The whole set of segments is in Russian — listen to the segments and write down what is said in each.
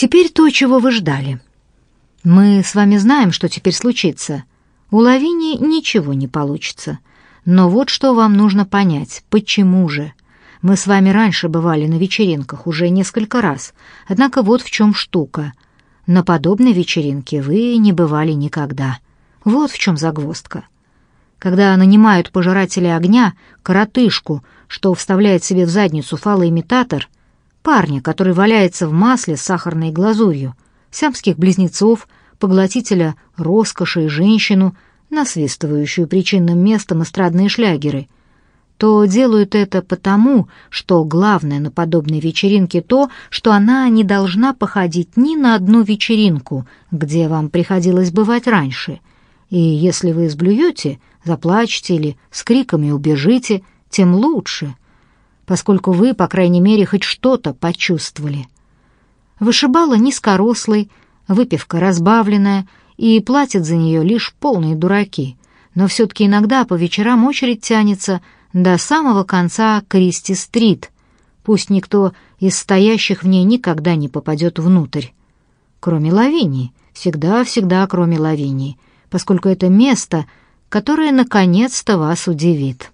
Теперь то, чего вы ждали. Мы с вами знаем, что теперь случится. У Лавини ничего не получится. Но вот что вам нужно понять. Почему же? Мы с вами раньше бывали на вечеринках уже несколько раз. Однако вот в чем штука. На подобной вечеринке вы не бывали никогда. Вот в чем загвоздка. Когда нанимают пожирателя огня, коротышку, что вставляет себе в задницу фалоимитатор, парня, который валяется в масле с сахарной глазурью, сиамских близнецов, поглотителя роскоши и женщину, насвистывающую причинным местом эстрадные шлягеры, то делают это потому, что главное на подобной вечеринке то, что она не должна походить ни на одну вечеринку, где вам приходилось бывать раньше. И если вы сблюете, заплачете или с криками убежите, тем лучше, поскольку вы, по крайней мере, хоть что-то почувствовали. Вышибала низкорослый, выпивка разбавленная, и платят за нее лишь полные дураки, но все-таки иногда по вечерам очередь тянется до самого конца Кристи-стрит, пусть никто из стоящих в ней никогда не попадет внутрь. Кроме Лавинии, всегда-всегда кроме Лавинии, поскольку это место — которая наконец-то вас удивит.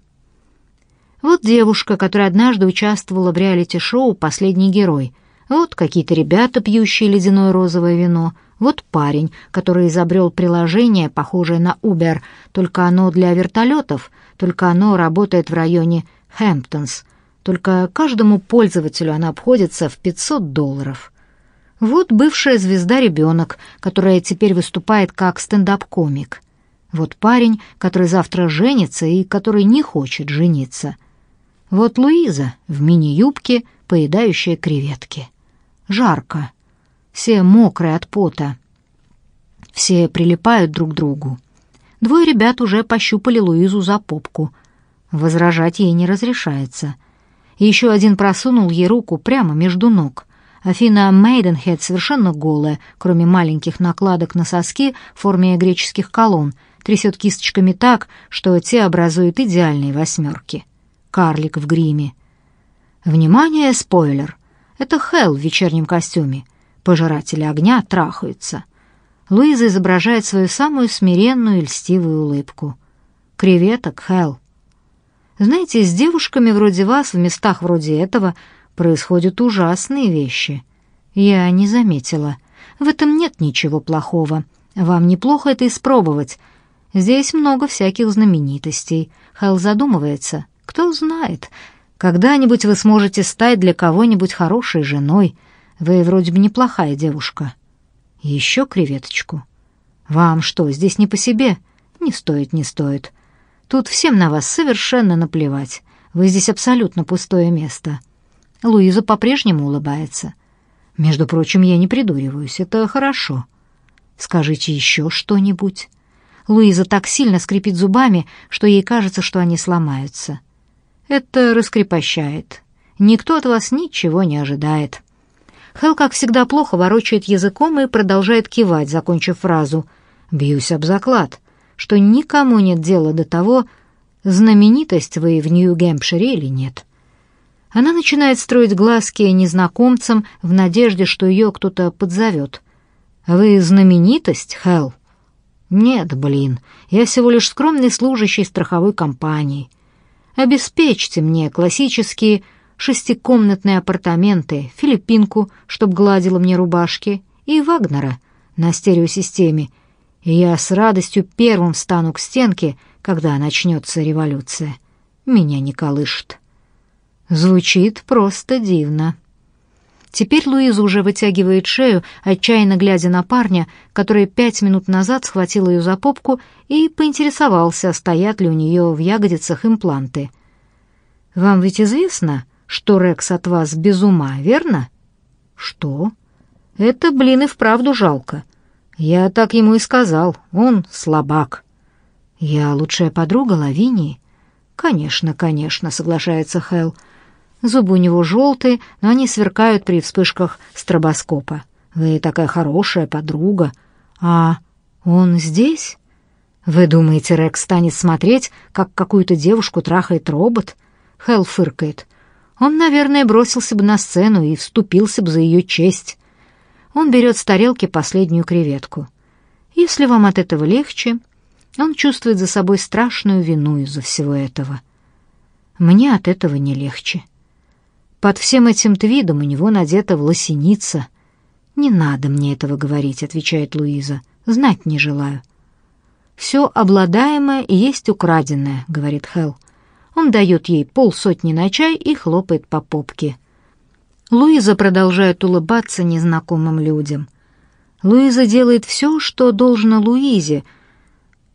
Вот девушка, которая однажды участвовала в реалити-шоу «Последний герой». Вот какие-то ребята, пьющие ледяное розовое вино. Вот парень, который изобрел приложение, похожее на Uber, только оно для вертолетов, только оно работает в районе Хэмптонс. Только каждому пользователю оно обходится в 500 долларов. Вот бывшая звезда-ребенок, которая теперь выступает как стендап-комик. Вот парень, который завтра женится и который не хочет жениться. Вот Луиза в мини-юбке, поедающая креветки. Жарко. Все мокрые от пота. Все прилипают друг к другу. Двое ребят уже пощупали Луизу за попку. Возражать ей не разрешается. Еще один просунул ей руку прямо между ног. Афина Мейденхед совершенно голая, кроме маленьких накладок на соски в форме греческих колонн, трясет кисточками так, что те образуют идеальные восьмерки. Карлик в гриме. Внимание, спойлер! Это Хелл в вечернем костюме. Пожиратели огня трахаются. Луиза изображает свою самую смиренную и льстивую улыбку. Креветок, Хелл. Знаете, с девушками вроде вас в местах вроде этого происходят ужасные вещи. Я не заметила. В этом нет ничего плохого. Вам неплохо это испробовать, Здесь много всяких знаменитостей. Хэл задумывается. Кто знает, когда-нибудь вы сможете стать для кого-нибудь хорошей женой. Вы вроде бы неплохая девушка. Еще креветочку. Вам что, здесь не по себе? Не стоит, не стоит. Тут всем на вас совершенно наплевать. Вы здесь абсолютно пустое место. Луиза по-прежнему улыбается. Между прочим, я не придуриваюсь, это хорошо. Скажите еще что-нибудь. Луиза так сильно скрипит зубами, что ей кажется, что они сломаются. Это раскрепощает. Никто от вас ничего не ожидает. Хел, как всегда, плохо ворочает языком и продолжает кивать, закончив фразу «Бьюсь об заклад», что никому нет дела до того, знаменитость вы в Нью-Гэмпшире или нет. Она начинает строить глазки незнакомцам в надежде, что ее кто-то подзовет. «Вы знаменитость, Хелл?» Нет, блин, я всего лишь скромный служащий страховой компании. Обеспечьте мне классические шестикомнатные апартаменты, филиппинку, чтоб гладила мне рубашки, и Вагнера на стереосистеме, и я с радостью первым встану к стенке, когда начнется революция. Меня не колышет. Звучит просто дивно. Теперь Луиза уже вытягивает шею, отчаянно глядя на парня, который пять минут назад схватил ее за попку и поинтересовался, стоят ли у нее в ягодицах импланты. «Вам ведь известно, что Рекс от вас без ума, верно?» «Что?» «Это, блин, и вправду жалко. Я так ему и сказал, он слабак». «Я лучшая подруга Лавинии?» «Конечно, конечно», — соглашается Хелл. Зубы у него желтые, но они сверкают при вспышках стробоскопа. Вы такая хорошая подруга. А он здесь? Вы думаете, Рекс станет смотреть, как какую-то девушку трахает робот? Хелл фыркает. Он, наверное, бросился бы на сцену и вступился бы за ее честь. Он берет с тарелки последнюю креветку. Если вам от этого легче, он чувствует за собой страшную вину из-за всего этого. Мне от этого не легче. Под всем этим твидом у него надета власеница. «Не надо мне этого говорить», — отвечает Луиза. «Знать не желаю». «Все обладаемое и есть украденное», — говорит Хелл. Он дает ей полсотни на чай и хлопает по попке. Луиза продолжает улыбаться незнакомым людям. Луиза делает все, что должно Луизе,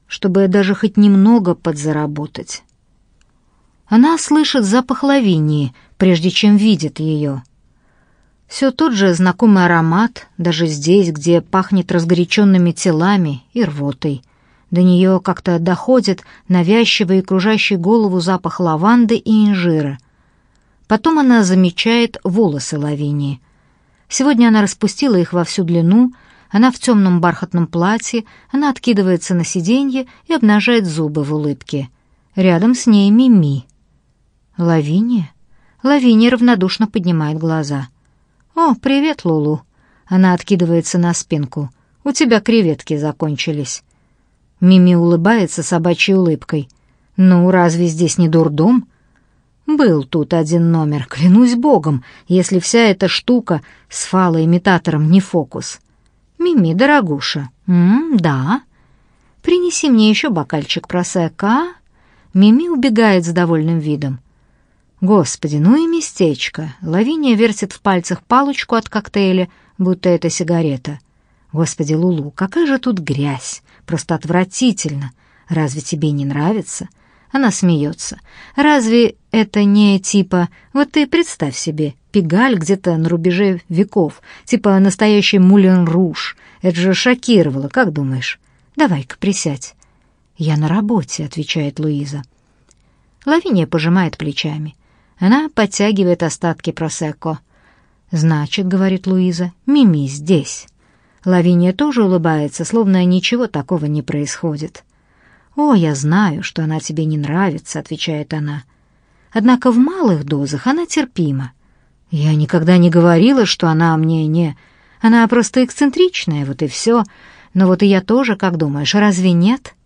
чтобы даже хоть немного подзаработать. Она слышит запах лавинии, прежде чем видит ее. Все тот же знакомый аромат, даже здесь, где пахнет разгоряченными телами и рвотой. До нее как-то доходит навязчивый и кружащий голову запах лаванды и инжира. Потом она замечает волосы Лавинии. Сегодня она распустила их во всю длину, она в темном бархатном платье, она откидывается на сиденье и обнажает зубы в улыбке. Рядом с ней Мими. «Лавиния?» Лавиния равнодушно поднимает глаза. «О, привет, Лулу!» Она откидывается на спинку. «У тебя креветки закончились». Мими улыбается собачьей улыбкой. «Ну, разве здесь не дурдом?» «Был тут один номер, клянусь богом, если вся эта штука с фалоимитатором не фокус». «Мими, дорогуша». «М, да». «Принеси мне еще бокальчик просека». Мими убегает с довольным видом. Господи, ну и местечко. Лавиния вертит в пальцах палочку от коктейля, будто это сигарета. Господи, Лулу, какая же тут грязь. Просто отвратительно. Разве тебе не нравится? Она смеется. Разве это не типа... Вот ты представь себе, Пигаль где-то на рубеже веков, типа настоящий Мулен Руж. Это же шокировало, как думаешь? Давай-ка присядь. Я на работе, отвечает Луиза. Лавиния пожимает плечами. Она подтягивает остатки просекко. «Значит, — говорит Луиза, — Мими здесь». Лавиния тоже улыбается, словно ничего такого не происходит. «О, я знаю, что она тебе не нравится», — отвечает она. «Однако в малых дозах она терпима. Я никогда не говорила, что она мне не... Она просто эксцентричная, вот и все. Но вот и я тоже, как думаешь, разве нет?»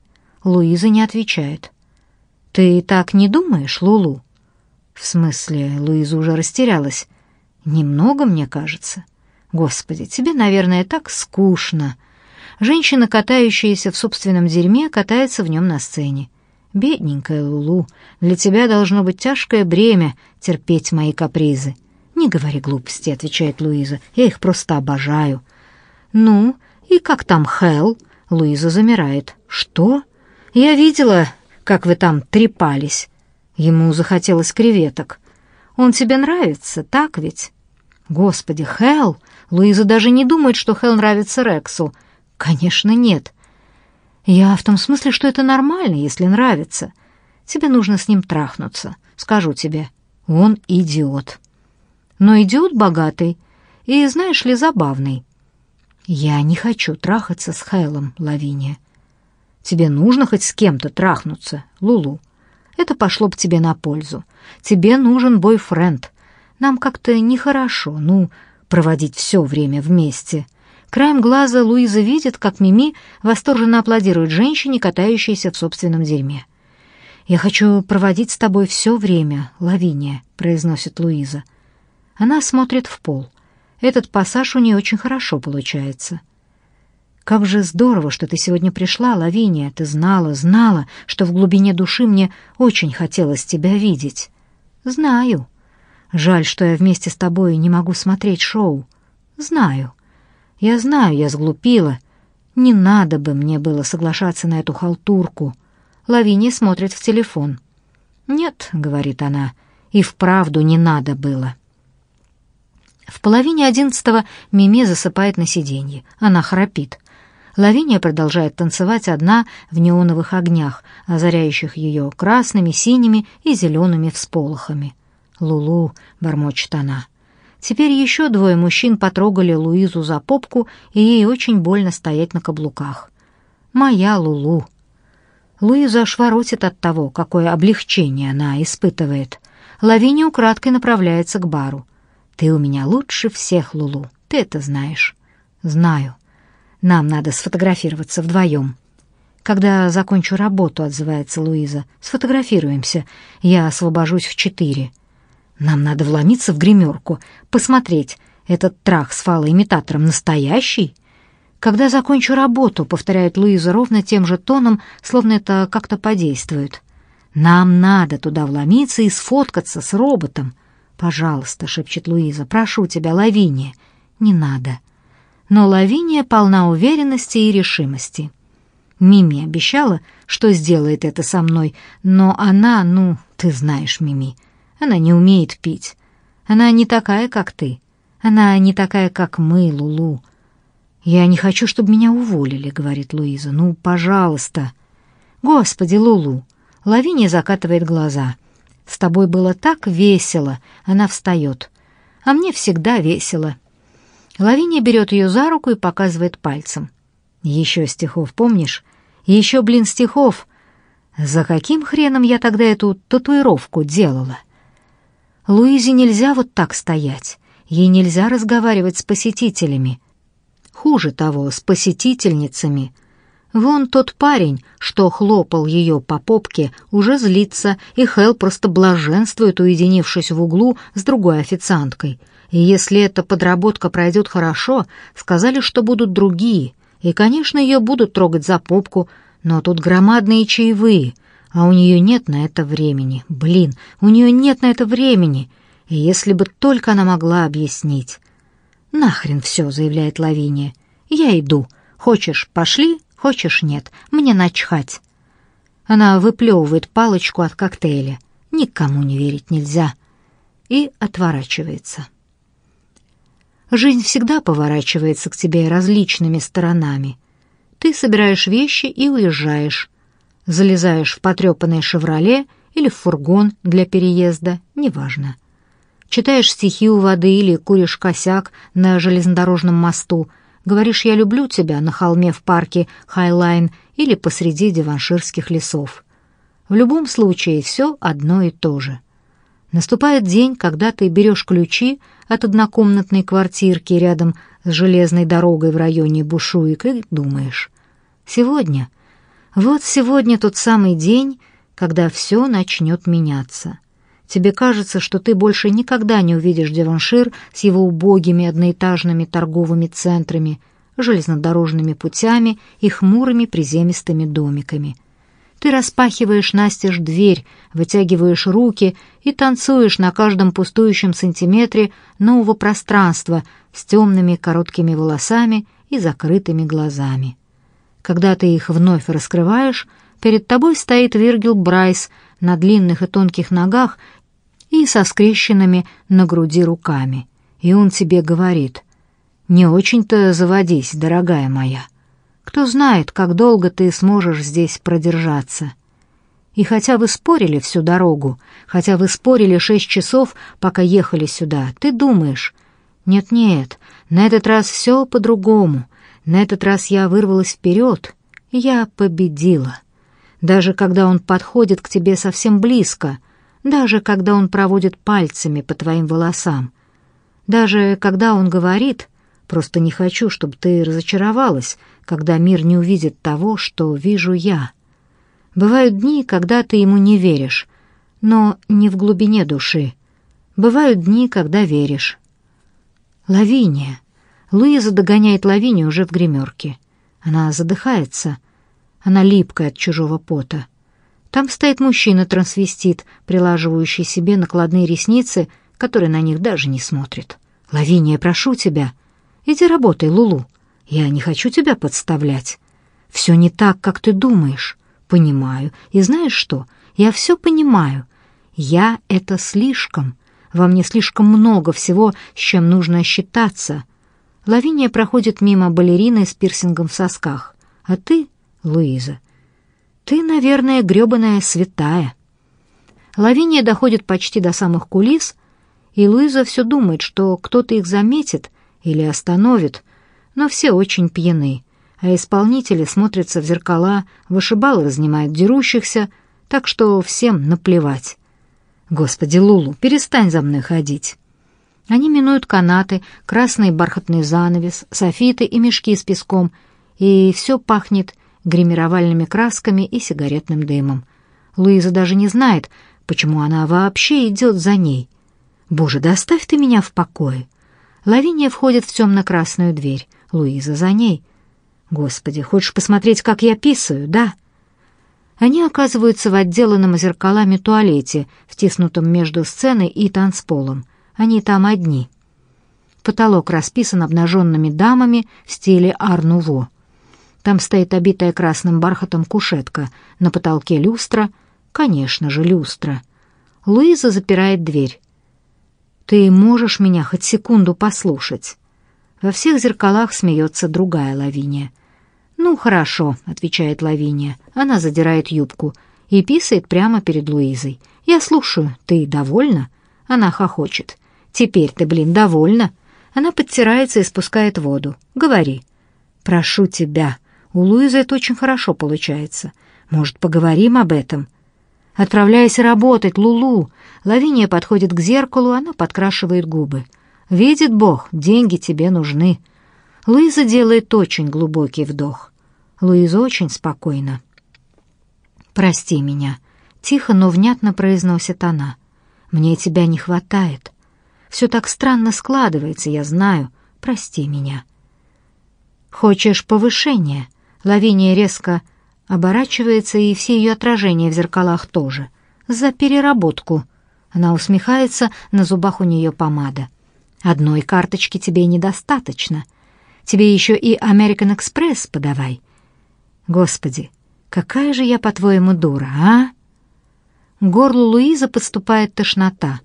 Луиза не отвечает. «Ты так не думаешь, Лулу?» В смысле, Луиза уже растерялась. Немного, мне кажется. Господи, тебе, наверное, так скучно. Женщина, катающаяся в собственном дерьме, катается в нем на сцене. Бедненькая Лулу, для тебя должно быть тяжкое бремя терпеть мои капризы. Не говори глупости, отвечает Луиза. Я их просто обожаю. Ну, и как там Хел? Луиза замирает. Что? Я видела, как вы там трепались. Ему захотелось креветок. «Он тебе нравится, так ведь?» «Господи, Хелл!» Луиза даже не думает, что Хелл нравится Рексу. «Конечно, нет. Я в том смысле, что это нормально, если нравится. Тебе нужно с ним трахнуться, скажу тебе. Он идиот. Но идиот богатый и, знаешь ли, забавный. Я не хочу трахаться с Хеллом, Лавиния. Тебе нужно хоть с кем-то трахнуться, Лулу. Это пошло бы тебе на пользу. Тебе нужен бойфренд. Нам как-то нехорошо, ну, проводить все время вместе. Краем глаза Луиза видит, как Мими восторженно аплодирует женщине, катающейся в собственном дерьме. «Я хочу проводить с тобой все время, Лавиния», — произносит Луиза. Она смотрит в пол. Этот пассаж у нее очень хорошо получается. Как же здорово, что ты сегодня пришла, Лавиния. Ты знала, знала, что в глубине души мне очень хотелось тебя видеть. Знаю. Жаль, что я вместе с тобой не могу смотреть шоу. Знаю. Я знаю, я сглупила. Не надо бы мне было соглашаться на эту халтурку. Лавиния смотрит в телефон. «Нет», — говорит она, — «и вправду не надо было». В половине одиннадцатого Мими засыпает на сиденье. Она храпит. Лавиния продолжает танцевать одна в неоновых огнях, озаряющих ее красными, синими и зелеными всполохами. «Лулу», — бормочет она. Теперь еще двое мужчин потрогали Луизу за попку, и ей очень больно стоять на каблуках. «Моя Лулу». Луиза аж воротит от того, какое облегчение она испытывает. Лавиния украдкой направляется к бару. «Ты у меня лучше всех, Лулу, ты это знаешь». Знаю. Нам надо сфотографироваться вдвоем. Когда закончу работу, отзывается Луиза. Сфотографируемся. Я освобожусь в четыре. Нам надо вломиться в гримерку, посмотреть, этот трах с фалоимитатором настоящий? Когда закончу работу, повторяет Луиза ровно тем же тоном, словно это как-то подействует. Нам надо туда вломиться и сфоткаться с роботом. Пожалуйста, шепчет Луиза, прошу тебя, Лавиния. Не надо. Но Лавиния полна уверенности и решимости. Мими обещала, что сделает это со мной, но она, ну, ты знаешь, Мими, она не умеет пить. Она не такая, как ты. Она не такая, как мы, Лулу. Я не хочу, чтобы меня уволили, говорит Луиза. Ну, пожалуйста. Господи, Лулу. Лавиния закатывает глаза. С тобой было так весело. Она встает. А мне всегда весело. Лавиния берет ее за руку и показывает пальцем. Еще стихов, помнишь? Еще, блин, стихов. За каким хреном я тогда эту татуировку делала? Луизе нельзя вот так стоять. Ей нельзя разговаривать с посетителями. Хуже того, с посетительницами. Вон тот парень, что хлопал ее по попке, уже злится, и Хел просто блаженствует, уединившись в углу с другой официанткой. И если эта подработка пройдет хорошо, сказали, что будут другие. И, конечно, ее будут трогать за попку, но тут громадные чаевые, а у нее нет на это времени. Блин, у нее нет на это времени. Если бы только она могла объяснить. «Нахрен все», — заявляет Лавиния. «Я иду. Хочешь — пошли, хочешь — нет. Мне начхать». Она выплевывает палочку от коктейля. Никому не верить нельзя. И отворачивается. Жизнь всегда поворачивается к тебе различными сторонами. Ты собираешь вещи и уезжаешь. Залезаешь в потрепанное «Шевроле» или в фургон для переезда, неважно читаешь стихи у воды или куришь косяк на железнодорожном мосту, говоришь «я люблю тебя» на холме в парке Хайлайн или посреди диванширских лесов. В любом случае все одно и то же. Наступает день, когда ты берешь ключи от однокомнатной квартирки рядом с железной дорогой в районе Бушуик и думаешь «Сегодня, вот сегодня тот самый день, когда все начнет меняться». Тебе кажется, что ты больше никогда не увидишь Деваншир с его убогими одноэтажными торговыми центрами, железнодорожными путями и хмурыми приземистыми домиками. Ты распахиваешь настежь дверь, вытягиваешь руки и танцуешь на каждом пустующем сантиметре нового пространства с темными короткими волосами и закрытыми глазами. Когда ты их вновь раскрываешь, перед тобой стоит Виргил Брайс на длинных и тонких ногах и со скрещенными на груди руками. И он тебе говорит, «Не очень-то заводись, дорогая моя. Кто знает, как долго ты сможешь здесь продержаться». И хотя вы спорили всю дорогу, хотя вы спорили шесть часов, пока ехали сюда, ты думаешь, «Нет-нет, на этот раз все по-другому, на этот раз я вырвалась вперед, я победила». Даже когда он подходит к тебе совсем близко, даже когда он проводит пальцами по твоим волосам, даже когда он говорит «просто не хочу, чтобы ты разочаровалась, когда мир не увидит того, что вижу я». Бывают дни, когда ты ему не веришь, но не в глубине души. Бывают дни, когда веришь. Лавиния. Луиза догоняет Лавинию уже в гримерке. Она задыхается. Она липкая от чужого пота. Там стоит мужчина-трансвестит, прилаживающий себе накладные ресницы, который на них даже не смотрит. «Лавиния, прошу тебя, иди работай, Лулу. Я не хочу тебя подставлять. Все не так, как ты думаешь. Понимаю. И знаешь что? Я все понимаю. Я — это слишком. Во мне слишком много всего, с чем нужно считаться. Лавиния проходит мимо балерины с пирсингом в сосках. А ты, Луиза, ты, наверное, грёбаная святая. Лавиния доходит почти до самых кулис, и Луиза все думает, что кто-то их заметит или остановит, но все очень пьяны, а исполнители смотрятся в зеркала, вышибалы разнимают дерущихся, так что всем наплевать. Господи, Лулу, перестань за мной ходить. Они минуют канаты, красный бархатный занавес, софиты и мешки с песком, и все пахнет гримировальными красками и сигаретным дымом. Луиза даже не знает, почему она вообще идет за ней. «Боже, да оставь ты меня в покое!» Лавиния входит в темно-красную дверь. Луиза за ней. «Господи, хочешь посмотреть, как я писаю, да?» Они оказываются в отделанном зеркалами туалете, втиснутом между сценой и танцполом. Они там одни. Потолок расписан обнаженными дамами в стиле ар-нуво. Там стоит обитая красным бархатом кушетка, на потолке люстра, конечно же, люстра. Луиза запирает дверь. «Ты можешь меня хоть секунду послушать?» Во всех зеркалах смеется другая Лавиния. «Ну, хорошо», — отвечает Лавиния. Она задирает юбку и писает прямо перед Луизой. «Я слушаю. Ты довольна?» Она хохочет. «Теперь ты, блин, довольна?» Она подтирается и спускает воду. «Говори». «Прошу тебя». У Луизы это очень хорошо получается. Может, поговорим об этом?» «Отправляйся работать, Лулу!» Лавиния подходит к зеркалу, она подкрашивает губы. «Видит Бог, деньги тебе нужны». Луиза делает очень глубокий вдох. Луиза очень спокойна. «Прости меня», — тихо, но внятно произносит она. «Мне тебя не хватает. Все так странно складывается, я знаю. Прости меня». «Хочешь повышения?» Лавиния резко оборачивается, и все ее отражения в зеркалах тоже. «За переработку». Она усмехается, на зубах у нее помада. «Одной карточки тебе недостаточно. Тебе еще и American Express подавай. Господи, какая же я, по-твоему, дура, а? Горлу Луизы подступает тошнота,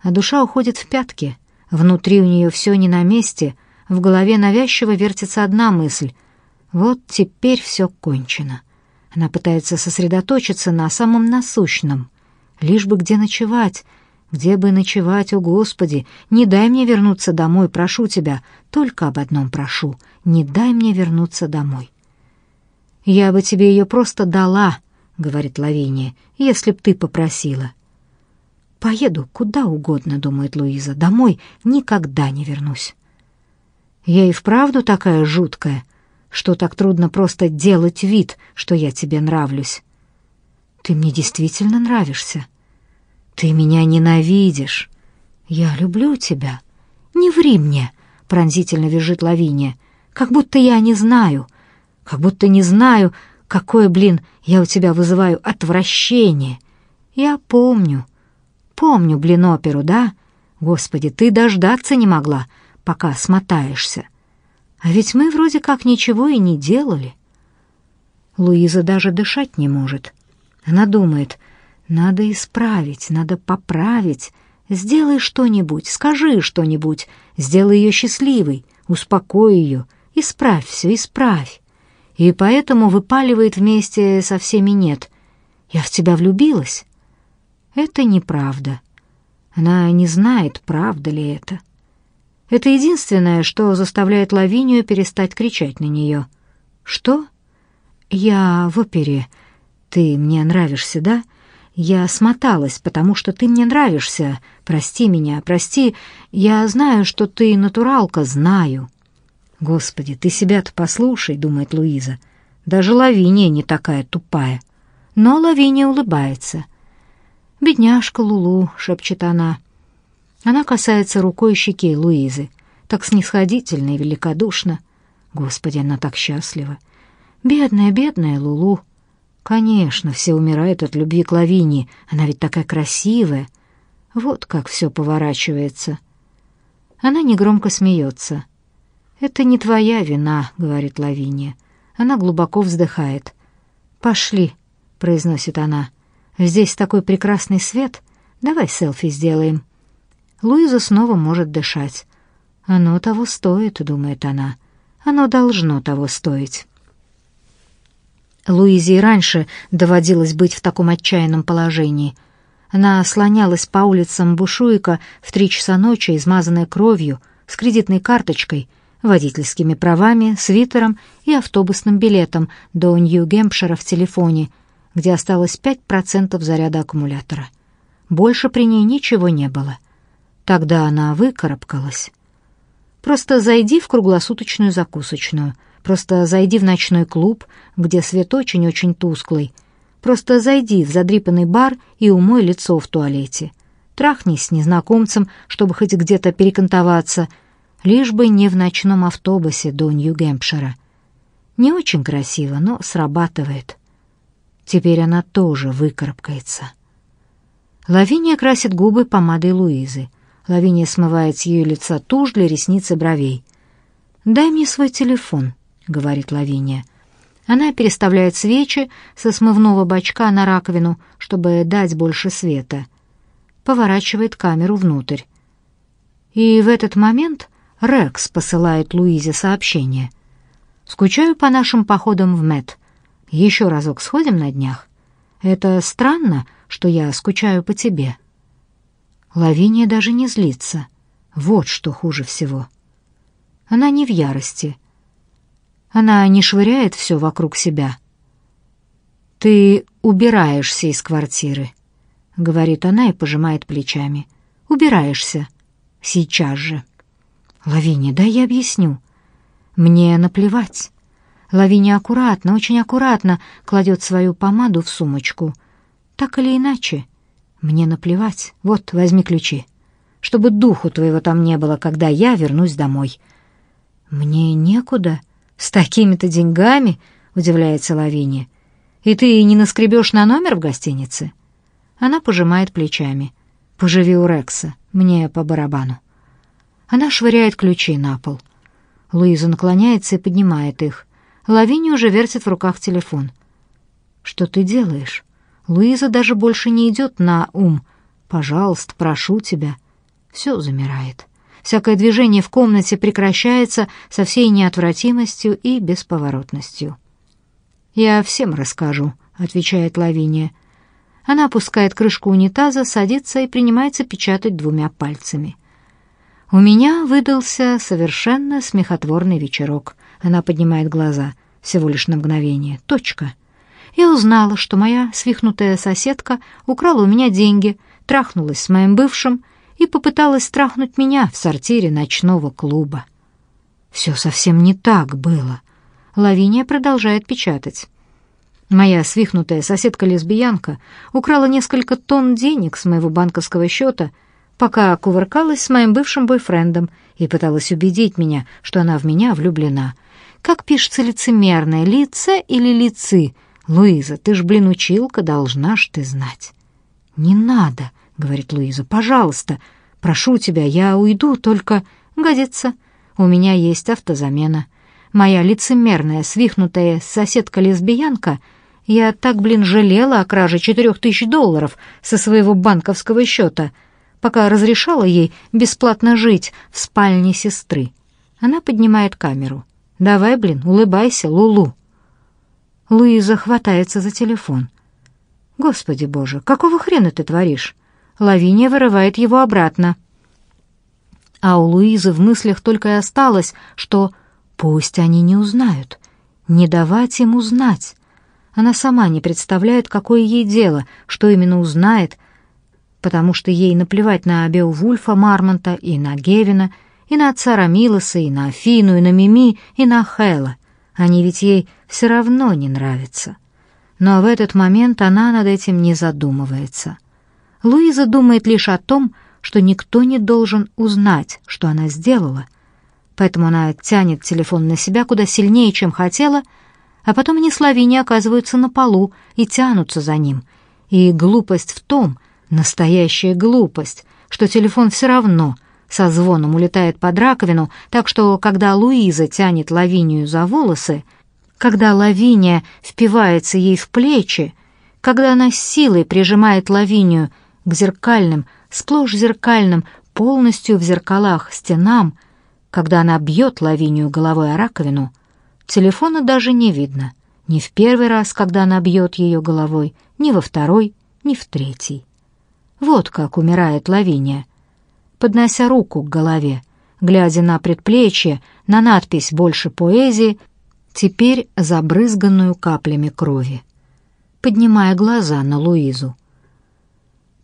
а душа уходит в пятки. Внутри у нее все не на месте, в голове навязчиво вертится одна мысль. Вот теперь все кончено. Она пытается сосредоточиться на самом насущном. Лишь бы где ночевать, где бы ночевать, о Господи, не дай мне вернуться домой, прошу тебя, только об одном прошу, не дай мне вернуться домой. «Я бы тебе ее просто дала», — говорит Лавиния, — «если б ты попросила». «Поеду куда угодно», — думает Луиза, — «домой никогда не вернусь». «Я и вправду такая жуткая, что так трудно просто делать вид, что я тебе нравлюсь». «Ты мне действительно нравишься», ты меня ненавидишь. Я люблю тебя. Не ври мне, пронзительно визжит Лавиния. Как будто я не знаю. Как будто не знаю, какое, блин, я у тебя вызываю отвращение. Я помню. Помню, блин, оперу, да? Господи, ты дождаться не могла, пока смотаешься. А ведь мы вроде как ничего и не делали. Луиза даже дышать не может. Она думает, надо исправить, надо поправить. Сделай что-нибудь, скажи что-нибудь, сделай ее счастливой, успокой ее, исправь все, исправь. И поэтому выпаливает вместе со всеми «нет». «Я в тебя влюбилась?» Это неправда. Она не знает, правда ли это. Это единственное, что заставляет Лавинию перестать кричать на нее. «Что?» «Я в опере. Ты мне нравишься, да?» Я смоталась, потому что ты мне нравишься. Прости меня, прости. Я знаю, что ты натуралка, знаю. Господи, ты себя-то послушай, думает Луиза. Даже Лавиния не такая тупая. Но Лавиния улыбается. «Бедняжка Лулу», — шепчет она. Она касается рукой щеки Луизы. Так снисходительно и великодушно. Господи, она так счастлива. Бедная, бедная Лулу. Конечно, все умирают от любви к Лавине. Она ведь такая красивая. Вот как все поворачивается. Она негромко смеется. «Это не твоя вина», — говорит Лавиния. Она глубоко вздыхает. «Пошли», — произносит она. «Здесь такой прекрасный свет. Давай селфи сделаем». Луиза снова может дышать. «Оно того стоит», — думает она. «Оно должно того стоить». Луизе и раньше доводилось быть в таком отчаянном положении. Она слонялась по улицам Бушуика в три часа ночи, измазанная кровью, с кредитной карточкой, водительскими правами, свитером и автобусным билетом до Нью-Гэмпшира в телефоне, где осталось 5% заряда аккумулятора. Больше при ней ничего не было. Тогда она выкарабкалась. Просто зайди в круглосуточную закусочную. Просто зайди в ночной клуб, где свет очень-очень тусклый. Просто зайди в задрипанный бар и умой лицо в туалете. Трахнись с незнакомцем, чтобы хоть где-то перекантоваться, лишь бы не в ночном автобусе до Нью-Гэмпшира. Не очень красиво, но срабатывает. Теперь она тоже выкарабкается. Лавиния красит губы помадой Луизы. Лавиния смывает с ее лица тушь для ресниц и бровей. «Дай мне свой телефон», — говорит Лавиния. Она переставляет свечи со смывного бачка на раковину, чтобы дать больше света. Поворачивает камеру внутрь. И в этот момент Рекс посылает Луизе сообщение. «Скучаю по нашим походам в Мэтт. Еще разок сходим на днях. Это странно, что я скучаю по тебе». Лавиния даже не злится. Вот что хуже всего. Она не в ярости. Она не швыряет все вокруг себя. «Ты убираешься из квартиры», — говорит она и пожимает плечами. «Убираешься. Сейчас же». «Лавиния, дай я объясню». «Мне наплевать». Лавиния аккуратно, очень аккуратно кладет свою помаду в сумочку. «Так или иначе, мне наплевать. Вот, возьми ключи. Чтобы духу твоего там не было, когда я вернусь домой». «Мне некуда», — «С такими-то деньгами?» — удивляется Лавиния. «И ты не наскребешь на номер в гостинице?» Она пожимает плечами. «Поживи у Рекса, мне по барабану». Она швыряет ключи на пол. Луиза наклоняется и поднимает их. Лавиния уже вертит в руках телефон. «Что ты делаешь?» Луиза даже больше не идет на ум. «Пожалуйста, прошу тебя». Все замирает. Всякое движение в комнате прекращается со всей неотвратимостью и бесповоротностью. «Я всем расскажу», — отвечает Лавиния. Она опускает крышку унитаза, садится и принимается печатать двумя пальцами. «У меня выдался совершенно смехотворный вечерок». Она поднимает глаза. Всего лишь на мгновение. Точка. Я узнала, что моя свихнутая соседка украла у меня деньги, трахнулась с моим бывшим и попыталась страхнуть меня в сортире ночного клуба. Все совсем не так было. Лавиния продолжает печатать. Моя свихнутая соседка-лесбиянка украла несколько тонн денег с моего банковского счета, пока кувыркалась с моим бывшим бойфрендом и пыталась убедить меня, что она в меня влюблена. Как пишется лицемерное, лице или лицы? Луиза, ты ж, блин, училка, должна ж ты знать. Не надо, — говорит Луиза. «Пожалуйста, прошу тебя, я уйду, только...» «Годится. У меня есть автозамена. Моя лицемерная, свихнутая соседка-лесбиянка... Я так, блин, жалела о краже четырех тысяч долларов со своего банковского счета, пока разрешала ей бесплатно жить в спальне сестры. Она поднимает камеру. «Давай, блин, улыбайся, Лулу». Луиза хватается за телефон. «Господи боже, какого хрена ты творишь? Лавиния вырывает его обратно. А у Луизы в мыслях только и осталось, что пусть они не узнают, не давать им узнать. Она сама не представляет, какое ей дело, что именно узнает, потому что ей наплевать на Беовульфа Мармонта и на Гевина, и на отца Рамилоса, и на Афину, и на Мими, и на Хэла. Они ведь ей все равно не нравятся. Но в этот момент она над этим не задумывается. Луиза думает лишь о том, что никто не должен узнать, что она сделала. Поэтому она тянет телефон на себя куда сильнее, чем хотела, а потом они с Лавини оказываются на полу и тянутся за ним. И глупость в том, настоящая глупость, что телефон все равно со звоном улетает под раковину, так что, когда Луиза тянет Лавинию за волосы, когда Лавиния впивается ей в плечи, когда она с силой прижимает Лавинию к зеркальным, сплошь зеркальным, полностью в зеркалах стенам, когда она бьет лавинию головой о раковину, телефона даже не видно. Ни в первый раз, когда она бьет ее головой, ни во второй, ни в третий. Вот как умирает Лавиния. Поднося руку к голове, глядя на предплечье, на надпись «Больше поэзии», теперь забрызганную каплями крови. Поднимая глаза на Луизу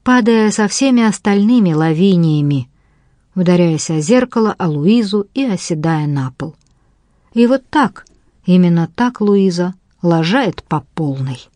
падая со всеми остальными лавиниями ударяясь о зеркало, о Луизу и оседая на пол. И вот так, именно так Луиза лажает по полной.